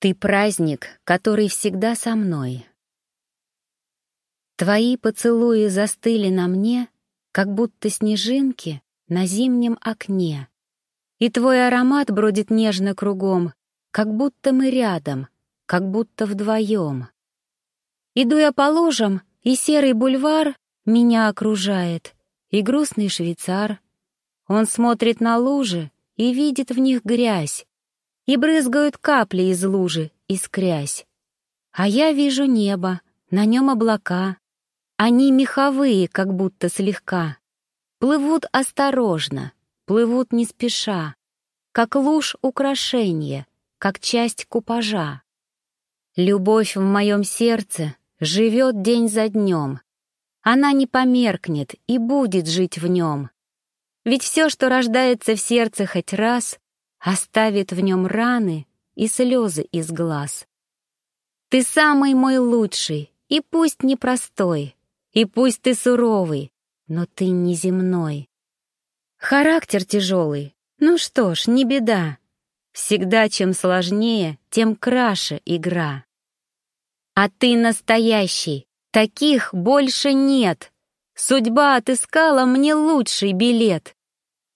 Ты праздник, который всегда со мной. Твои поцелуи застыли на мне, как будто снежинки на зимнем окне. И твой аромат бродит нежно кругом, как будто мы рядом, как будто вдвоем. Иду я по лужам, и серый бульвар меня окружает, и грустный швейцар. Он смотрит на лужи и видит в них грязь, и брызгают капли из лужи, искрясь. А я вижу небо, на нем облака. Они меховые, как будто слегка. Плывут осторожно, плывут не спеша, как луж украшения, как часть купажа. Любовь в моем сердце живет день за днем. Она не померкнет и будет жить в нем. Ведь все, что рождается в сердце хоть раз, оставит в нем раны и слезы из глаз. Ты самый мой лучший, и пусть непростой, и пусть ты суровый, но ты неземной. Характер тяжелый, ну что ж, не беда. Всегда чем сложнее, тем краше игра. А ты настоящий, таких больше нет. Судьба отыскала мне лучший билет.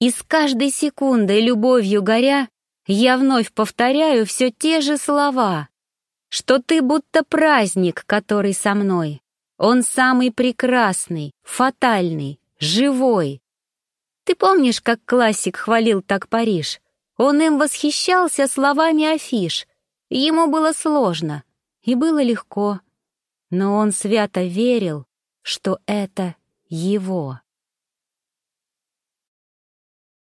И с каждой секундой любовью горя, я вновь повторяю все те же слова, что ты будто праздник, который со мной. Он самый прекрасный, фатальный, живой. Ты помнишь, как классик хвалил так Париж? Он им восхищался словами афиш. Ему было сложно и было легко, но он свято верил, что это его.